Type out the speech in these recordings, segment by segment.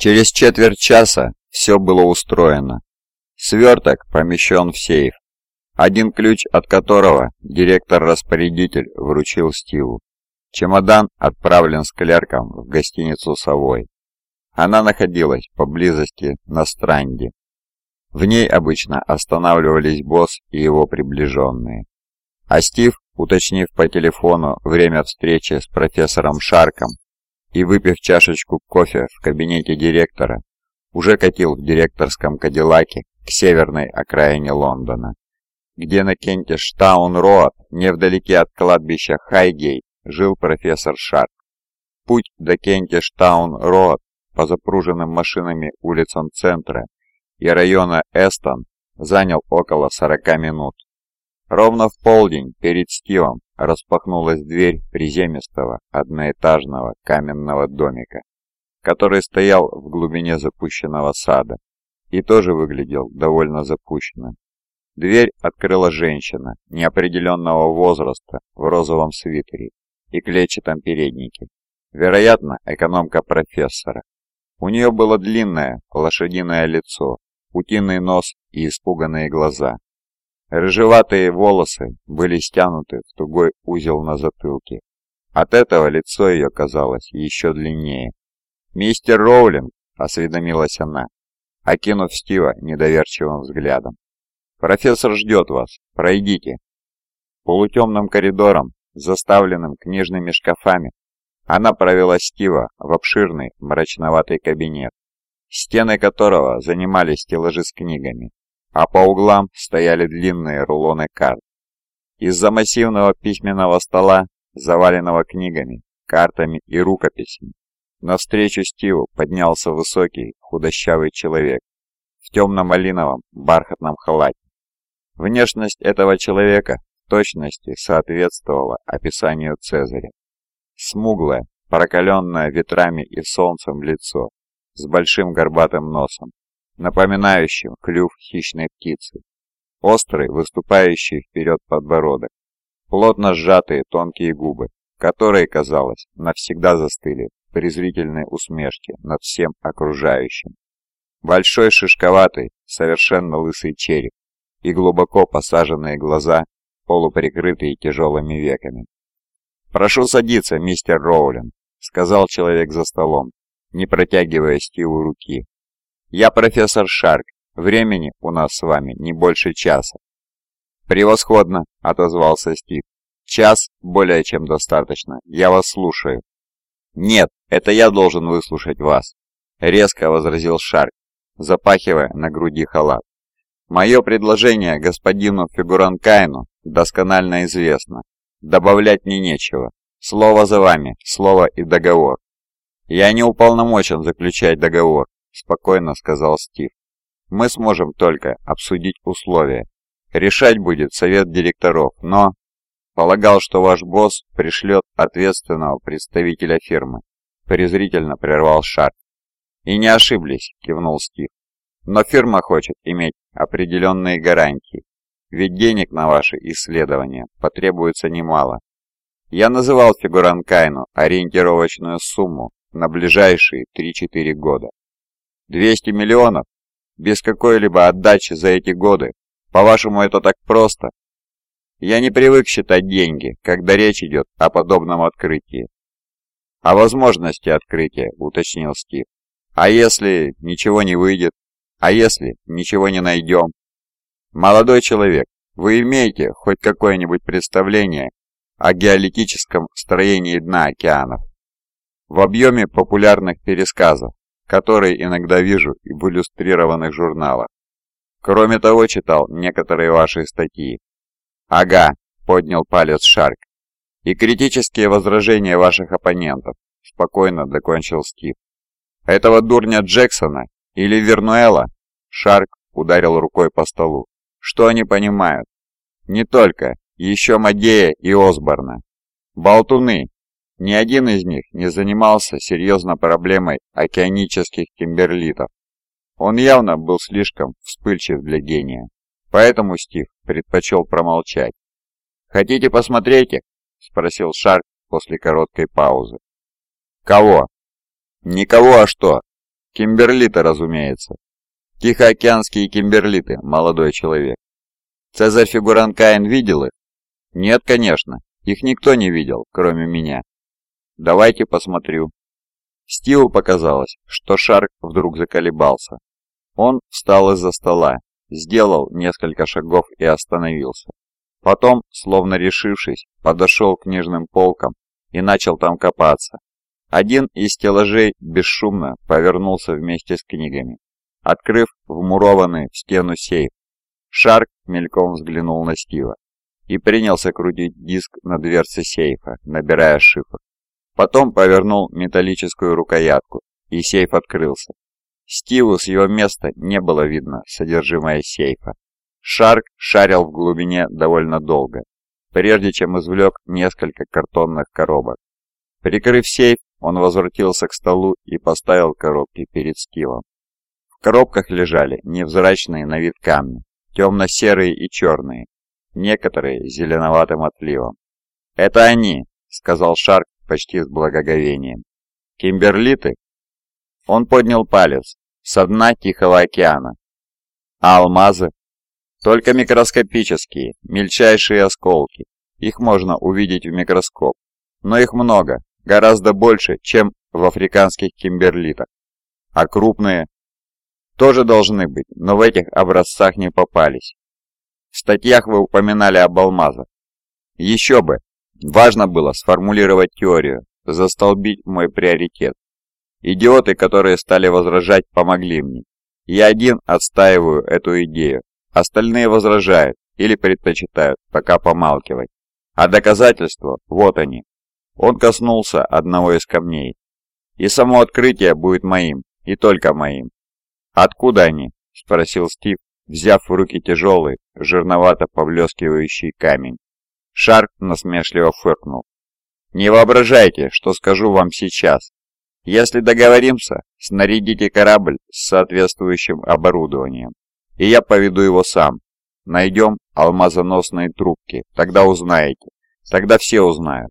Через четверть часа все было устроено. Сверток помещен в сейф, один ключ от которого директор-распорядитель вручил Стиву. Чемодан отправлен с клерком в гостиницу «Совой». Она находилась поблизости на Странде. В ней обычно останавливались босс и его приближенные. А Стив, уточнив по телефону время встречи с профессором Шарком и выпив чашечку кофе в кабинете директора, уже катил в директорском Кадиллаке к северной окраине Лондона, где на Кентиш-Таун-Роад, невдалеке от кладбища Хайгейт, жил профессор Шарк. Путь до Кентиш-Таун-Роад по запруженным машинами улицам центра и района Юстон занял около 40 минут. Ровно в полдень перед Стивом распахнулась дверь приземистого одноэтажного каменного домика, который стоял в глубине запущенного сада и тоже выглядел довольно запущенным. Дверь открыла женщина неопределенного возраста в розовом свитере и клетчатом переднике, вероятно, экономка профессора. У нее было длинное лошадиное лицо, утиный нос и испуганные глаза. Рыжеватые волосы были стянуты в тугой узел на затылке. От этого лицо ее казалось еще длиннее. «Мистер Роулинг», — осведомилась она, окинув Стива недоверчивым взглядом. «Профессор ждет вас. Пройдите». Полутемным коридором, заставленным книжными шкафами, она провела Стива в обширный мрачноватый кабинет, стены которого занимали стеллажи с книгами а по углам стояли длинные рулоны карт. Из-за массивного письменного стола, заваленного книгами, картами и рукописями, навстречу Стиву поднялся высокий, худощавый человек в темно-малиновом бархатном халате. Внешность этого человека в точности соответствовала описанию Цезаря. Смуглое, прокаленное ветрами и солнцем лицо, с большим горбатым носом, напоминающим клюв хищной птицы. Острый, выступающий вперед подбородок. Плотно сжатые тонкие губы, которые, казалось, навсегда застыли в презрительной усмешке над всем окружающим. Большой шишковатый, совершенно лысый череп и глубоко посаженные глаза, полуприкрытые тяжелыми веками. «Прошу садиться, мистер Роулин», — сказал человек за столом, не протягивая Стиву руки. «Я профессор Шарк. Времени у нас с вами не больше часа». «Превосходно», — отозвался Стив. «Час более чем достаточно. Я вас слушаю». «Нет, это я должен выслушать вас», — резко возразил Шарк, запахивая на груди халат. «Мое предложение господину Фигуранкайну досконально известно. Добавлять мне нечего. Слово за вами, слово и договор. Я не уполномочен заключать договор, — спокойно сказал Стив. «Мы сможем только обсудить условия. Решать будет совет директоров, но...» «Полагал, что ваш босс пришлет ответственного представителя фирмы», — презрительно прервал Шар. «И не ошиблись», — кивнул Стив. «Но фирма хочет иметь определенные гарантии, ведь денег на ваши исследования потребуется немало. Я называл Фигуранкайну ориентировочную сумму на ближайшие 3-4 года. 200 миллионов? Без какой-либо отдачи за эти годы? По-вашему, это так просто? Я не привык считать деньги, когда речь идет о подобном открытии. О возможности открытия, уточнил Стив. А если ничего не выйдет? А если ничего не найдем? Молодой человек, вы имеете хоть какое-нибудь представление о геолитическом строении дна океанов? В объеме популярных пересказов которые иногда вижу и в иллюстрированных журналах. Кроме того, читал некоторые ваши статьи. Ага, поднял палец Шарк. И критические возражения ваших оппонентов, спокойно докончил Стив. Этого дурня Джексона или Вернуэла? Шарк ударил рукой по столу. Что они понимают? Не только, еще Мадея и Осборна. Болтуны, ни один из них не занимался серьезно проблемой океанических кимберлитов. Он явно был слишком вспыльчив для гения. Поэтому Стив предпочел промолчать. «Хотите посмотреть их?» – спросил Шарк после короткой паузы. «Кого?» «Никого, а что?» Кимберлиты, разумеется. Тихоокеанские кимберлиты, молодой человек. Цезарь Фигуран Каин видел их? Нет, конечно. Их никто не видел, кроме меня. Давайте посмотрю. Стиву показалось, что Шарк вдруг заколебался. Он встал из-за стола, сделал несколько шагов и остановился. Потом, словно решившись, подошел к книжным полкам и начал там копаться. Один из стеллажей бесшумно повернулся вместе с книгами, открыв вмурованный в стену сейф. Шарк мельком взглянул на Стива и принялся крутить диск на дверце сейфа, набирая шифр. Потом повернул металлическую рукоятку, и сейф открылся. Стиву с его места не было видно содержимое сейфа. Шарк шарил в глубине довольно долго, прежде чем извлек несколько картонных коробок. Прикрыв сейф, он возвратился к столу и поставил коробки перед Стивом. В коробках лежали невзрачные на вид камни, темно-серые и черные, некоторые зеленоватым отливом. «Это они!» — сказал Шарк почти с благоговением. «Кимберлиты?» Он поднял палец со дна Тихого океана. «А алмазы?» «Только микроскопические, мельчайшие осколки. Их можно увидеть в микроскоп. Но их много, гораздо больше, чем в африканских кимберлитах. А крупные тоже должны быть, но в этих образцах не попались. В статьях вы упоминали об алмазах. Еще бы, важно было сформулировать теорию, застолбить мой приоритет. Идиоты, которые стали возражать, помогли мне. Я один отстаиваю эту идею. Остальные возражают или предпочитают пока помалкивать. А доказательства, вот они. Он коснулся одного из камней. И само открытие будет моим, и только моим. «Откуда они?» – спросил Стив, взяв в руки тяжелый, жирновато поблескивающий камень. Шарк насмешливо фыркнул. «Не воображайте, что скажу вам сейчас. Если договоримся, снарядите корабль с соответствующим оборудованием, и я поведу его сам. Найдем алмазоносные трубки, тогда узнаете. Тогда все узнают.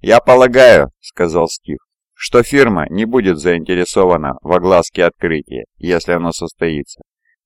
«Я полагаю», — сказал Стив, — «что фирма не будет заинтересована в огласке открытия, если оно состоится.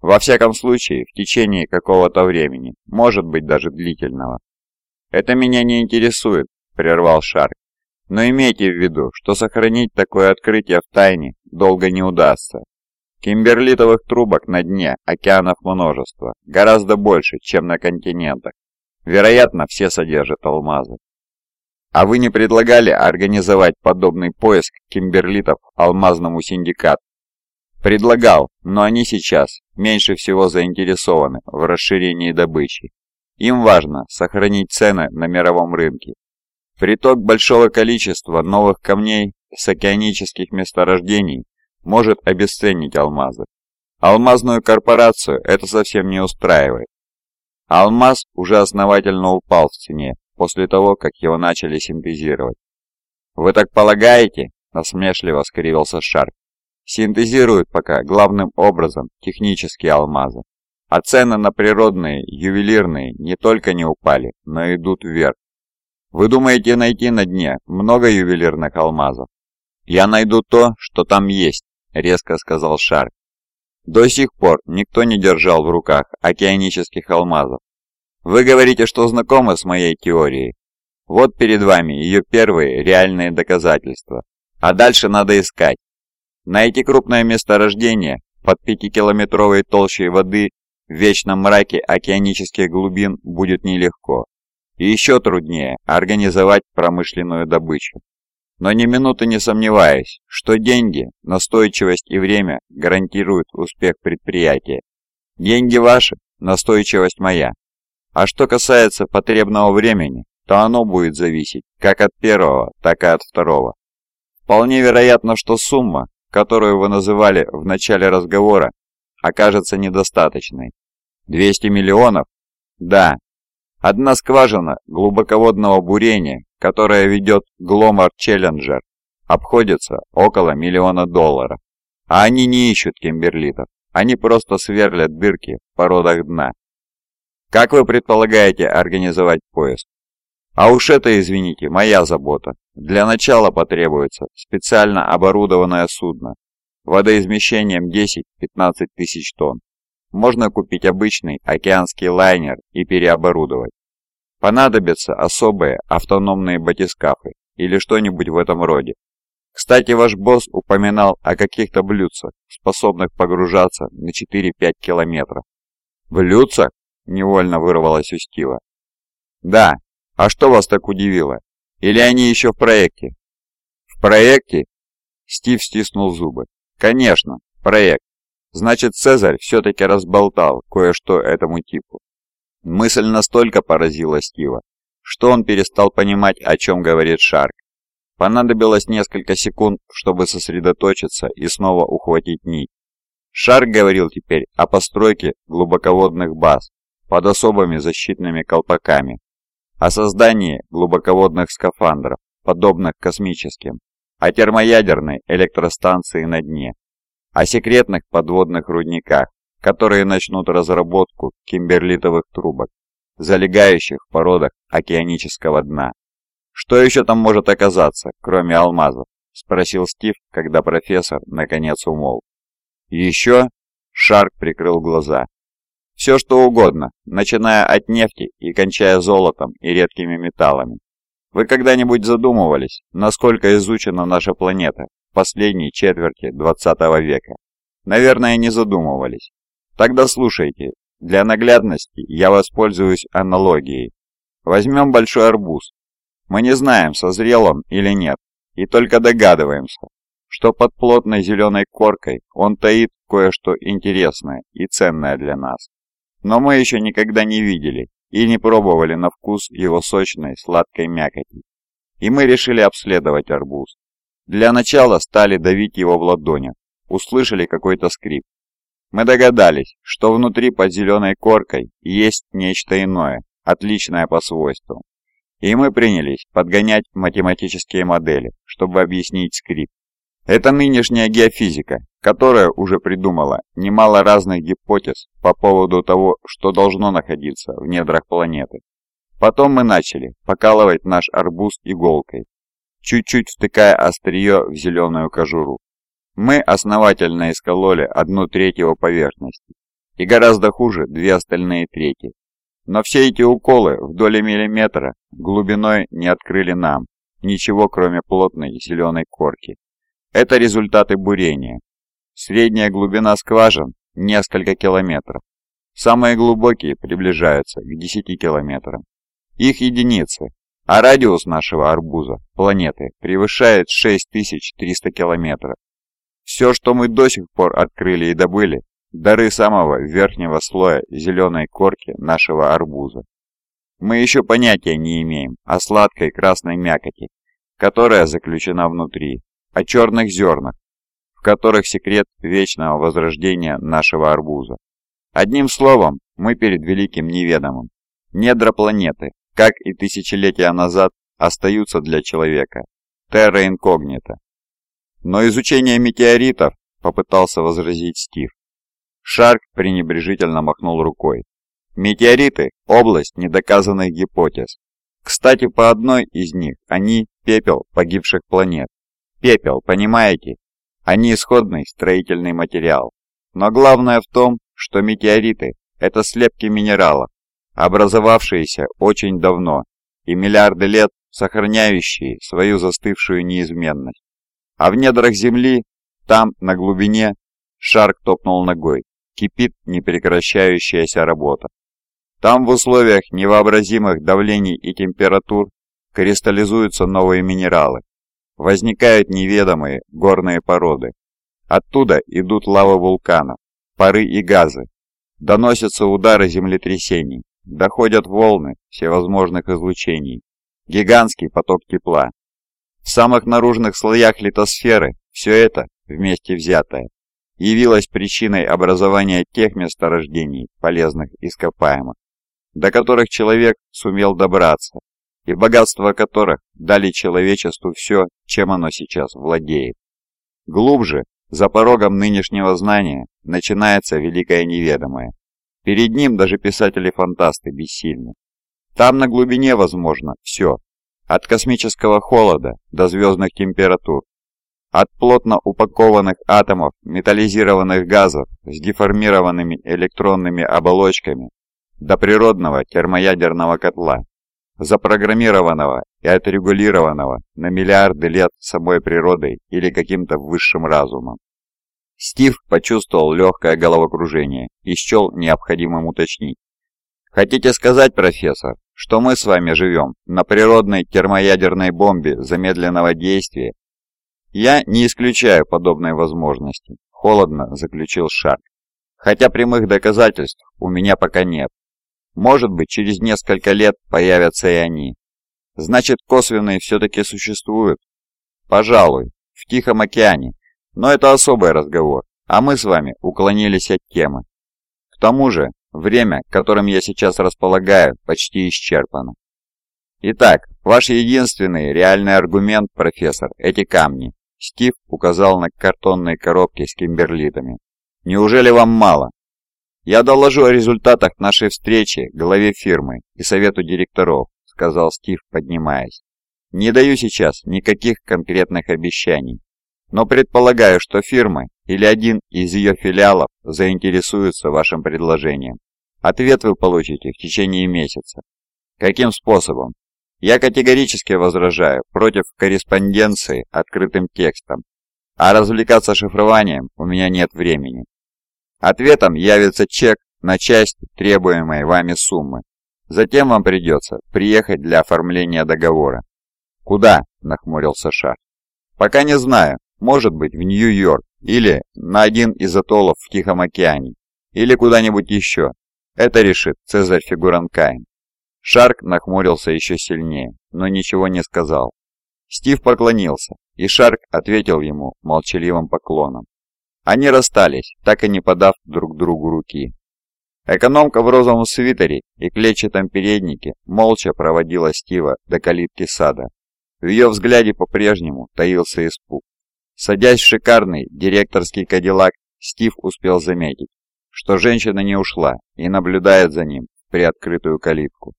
Во всяком случае, в течение какого-то времени, может быть даже длительного». «Это меня не интересует», — прервал Шарк. «Но имейте в виду, что сохранить такое открытие в тайне долго не удастся. Кимберлитовых трубок на дне океанов множество, гораздо больше, чем на континентах. Вероятно, все содержат алмазы. А вы не предлагали организовать подобный поиск кимберлитов алмазному синдикату? Предлагал, но они сейчас меньше всего заинтересованы в расширении добычи. Им важно сохранить цены на мировом рынке. Приток большого количества новых камней с океанических месторождений может обесценить алмазы. Алмазную корпорацию это совсем не устраивает. Алмаз уже основательно упал в цене после того, как его начали синтезировать. «Вы так полагаете?» – насмешливо скривился Шарк. «Синтезируют пока главным образом технические алмазы, а цены на природные, ювелирные не только не упали, но идут вверх. Вы думаете найти на дне много ювелирных алмазов? Я найду то, что там есть, резко сказал Шарк. До сих пор никто не держал в руках океанических алмазов. Вы говорите, что знакомы с моей теорией. Вот перед вами ее первые реальные доказательства. А дальше надо искать. Найти крупное месторождение под пятикилометровой толщей воды в вечном мраке океанических глубин будет нелегко. И еще труднее организовать промышленную добычу. Но ни минуты не сомневаюсь, что деньги, настойчивость и время гарантируют успех предприятия. Деньги ваши, настойчивость моя. А что касается потребного времени, то оно будет зависеть как от первого, так и от второго. Вполне вероятно, что сумма, которую вы называли в начале разговора, окажется недостаточной. 200 миллионов? Да. Одна скважина глубоководного бурения, которая ведет Гломар Челленджер, обходится около миллиона долларов. А они не ищут кимберлитов, они просто сверлят дырки в породах дна как вы предполагаете организовать поиск? А уж это, извините, моя забота. Для начала потребуется специально оборудованное судно. Водоизмещением 10-15 тысяч тонн. Можно купить обычный океанский лайнер и переоборудовать. Понадобятся особые автономные батискафы или что-нибудь в этом роде. Кстати, ваш босс упоминал о каких-то блюдцах, способных погружаться на 4-5 километров. «Блюдцах?» – невольно вырвалось у Стива. «Да. А что вас так удивило? Или они еще в проекте?» «В проекте?» Стив стиснул зубы. «Конечно, проект. Значит, Цезарь все-таки разболтал кое-что этому типу. Мысль настолько поразила Стива, что он перестал понимать, о чем говорит Шарк. Понадобилось несколько секунд, чтобы сосредоточиться и снова ухватить нить. Шарк говорил теперь о постройке глубоководных баз под особыми защитными колпаками, о создании глубоководных скафандров, подобных космическим, о термоядерной электростанции на дне, о секретных подводных рудниках, которые начнут разработку кимберлитовых трубок, залегающих в породах океанического дна. «Что еще там может оказаться, кроме алмазов?» – спросил Стив, когда профессор наконец умолк. «Еще?» – Шарк прикрыл глаза. «Все что угодно, начиная от нефти и кончая золотом и редкими металлами. Вы когда-нибудь задумывались, насколько изучена наша планета в последней четверти 20 века? Наверное, не задумывались. Тогда слушайте, для наглядности я воспользуюсь аналогией. Возьмем большой арбуз. Мы не знаем, созрел он или нет, и только догадываемся, что под плотной зеленой коркой он таит кое-что интересное и ценное для нас. Но мы еще никогда не видели и не пробовали на вкус его сочной сладкой мякоти. И мы решили обследовать арбуз. Для начала стали давить его в ладонях, услышали какой-то скрип. Мы догадались, что внутри под зеленой коркой есть нечто иное, отличное по свойствам. И мы принялись подгонять математические модели, чтобы объяснить скрип. Это нынешняя геофизика, которая уже придумала немало разных гипотез по поводу того, что должно находиться в недрах планеты. Потом мы начали покалывать наш арбуз иголкой, чуть-чуть втыкая острие в зеленую кожуру. Мы основательно искололи одну треть его поверхности, и гораздо хуже две остальные трети. Но все эти уколы в доли миллиметра глубиной не открыли нам ничего, кроме плотной зеленой корки. Это результаты бурения. Средняя глубина скважин – несколько километров. Самые глубокие приближаются к 10 километрам. Их единицы, а радиус нашего арбуза, планеты, превышает 6300 километров. Все, что мы до сих пор открыли и добыли, дары самого верхнего слоя зеленой корки нашего арбуза. Мы еще понятия не имеем о сладкой красной мякоти, которая заключена внутри, о черных зернах, которых секрет вечного возрождения нашего арбуза. Одним словом, мы перед великим неведомым. Недра планеты, как и тысячелетия назад, остаются для человека. Терра инкогнита. Но изучение метеоритов, попытался возразить Стив. Шарк пренебрежительно махнул рукой. Метеориты – область недоказанных гипотез. Кстати, по одной из них они – пепел погибших планет. Пепел, понимаете? Они исходный строительный материал. Но главное в том, что метеориты – это слепки минералов, образовавшиеся очень давно и миллиарды лет сохраняющие свою застывшую неизменность. А в недрах земли, там, на глубине, Шарк топнул ногой, кипит непрекращающаяся работа. Там в условиях невообразимых давлений и температур кристаллизуются новые минералы, возникают неведомые горные породы. Оттуда идут лавы вулканов, пары и газы, доносятся удары землетрясений, доходят волны всевозможных излучений, гигантский поток тепла, в самых наружных слоях литосферы все это, вместе взятое, явилось причиной образования тех месторождений полезных ископаемых, до которых человек сумел добраться, и богатства которых дали человечеству все, чем оно сейчас владеет. Глубже, за порогом нынешнего знания, начинается великое неведомое. Перед ним даже писатели-фантасты бессильны. Там на глубине возможно все, от космического холода до звездных температур. От плотно упакованных атомов металлизированных газов с деформированными электронными оболочками до природного термоядерного котла, запрограммированного и отрегулированного на миллиарды лет самой природой или каким-то высшим разумом. Стив почувствовал легкое головокружение и счел необходимым уточнить. «Хотите сказать, профессор, что мы с вами живем на природной термоядерной бомбе замедленного действия «Я не исключаю подобной возможности», — холодно заключил Шарк. «Хотя прямых доказательств у меня пока нет. Может быть, через несколько лет появятся и они. Значит, косвенные все-таки существуют? Пожалуй, в Тихом океане. Но это особый разговор, а мы с вами уклонились от темы. К тому же, время, которым я сейчас располагаю, почти исчерпано. Итак, ваш единственный реальный аргумент, профессор, эти камни. Стив указал на картонные коробки с кимберлитами. «Неужели вам мало?» «Я доложу о результатах нашей встречи главе фирмы и совету директоров», сказал Стив, поднимаясь. «Не даю сейчас никаких конкретных обещаний, но предполагаю, что фирма или один из ее филиалов заинтересуются вашим предложением. Ответ вы получите в течение месяца. Каким способом? Я категорически возражаю против корреспонденции открытым текстом, а развлекаться шифрованием у меня нет времени. Ответом явится чек на часть требуемой вами суммы. Затем вам придется приехать для оформления договора. Куда? нахмурился Шах. Пока не знаю. Может быть в Нью-Йорк или на один из атоллов в Тихом океане или куда-нибудь еще. Это решит Цезарь Фигуранкайн. Шарк нахмурился еще сильнее, но ничего не сказал. Стив поклонился, и Шарк ответил ему молчаливым поклоном. Они расстались, так и не подав друг другу руки. Экономка в розовом свитере и клетчатом переднике молча проводила Стива до калитки сада. В ее взгляде по-прежнему таился испуг. Садясь в шикарный директорский кадиллак, Стив успел заметить, что женщина не ушла и наблюдает за ним в приоткрытую калитку.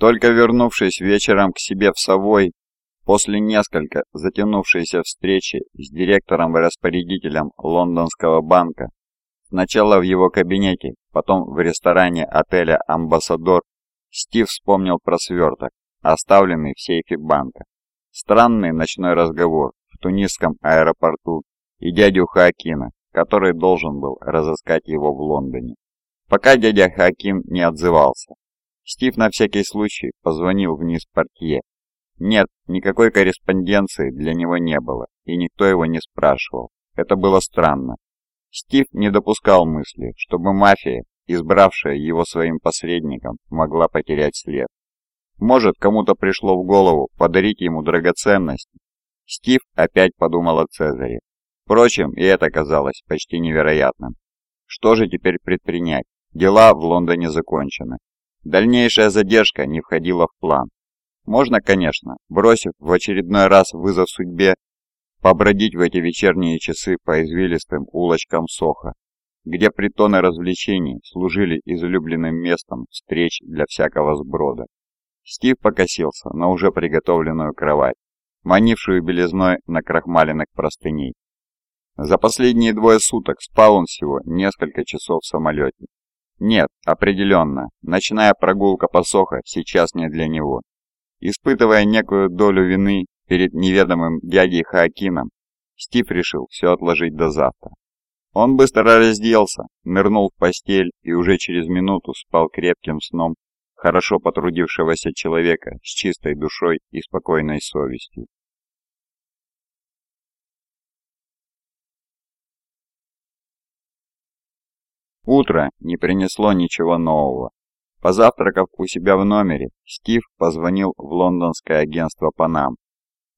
Только вернувшись вечером к себе в Совой, после несколько затянувшейся встречи с директором и распорядителем лондонского банка, сначала в его кабинете, потом в ресторане отеля «Амбассадор», Стив вспомнил про сверток, оставленный в сейфе банка. Странный ночной разговор в тунисском аэропорту и дядю Хаакина, который должен был разыскать его в Лондоне. Пока дядя Хаким не отзывался, Стив на всякий случай позвонил вниз портье. Нет, никакой корреспонденции для него не было, и никто его не спрашивал. Это было странно. Стив не допускал мысли, чтобы мафия, избравшая его своим посредником, могла потерять след. Может, кому-то пришло в голову подарить ему драгоценности. Стив опять подумал о Цезаре. Впрочем, и это казалось почти невероятным. Что же теперь предпринять? Дела в Лондоне закончены. Дальнейшая задержка не входила в план. Можно, конечно, бросив в очередной раз вызов судьбе, побродить в эти вечерние часы по извилистым улочкам Соха, где притоны развлечений служили излюбленным местом встреч для всякого сброда. Стив покосился на уже приготовленную кровать, манившую белизной на крахмаленных простыней. За последние двое суток спал он всего несколько часов в самолете. Нет, определенно, ночная прогулка по Сохо сейчас не для него. Испытывая некую долю вины перед неведомым дядей Хаакином, Стив решил все отложить до завтра. Он быстро разделся, нырнул в постель и уже через минуту спал крепким сном хорошо потрудившегося человека с чистой душой и спокойной совестью. Утро не принесло ничего нового. Позавтракав у себя в номере, Стив позвонил в лондонское агентство «Панам».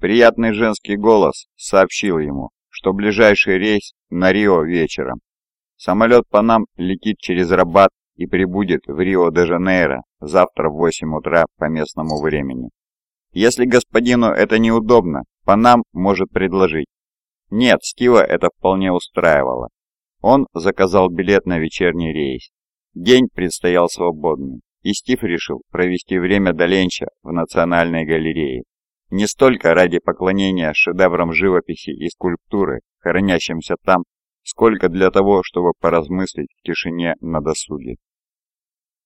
Приятный женский голос сообщил ему, что ближайший рейс на Рио вечером. Самолет «Панам» летит через Рабат и прибудет в Рио-де-Жанейро завтра в 8 утра по местному времени. Если господину это неудобно, «Панам» может предложить. Нет, Стива это вполне устраивало. Он заказал билет на вечерний рейс. День предстоял свободный, и Стив решил провести время до ленча в Национальной галерее. Не столько ради поклонения шедеврам живописи и скульптуры, хранящимся там, сколько для того, чтобы поразмыслить в тишине на досуге.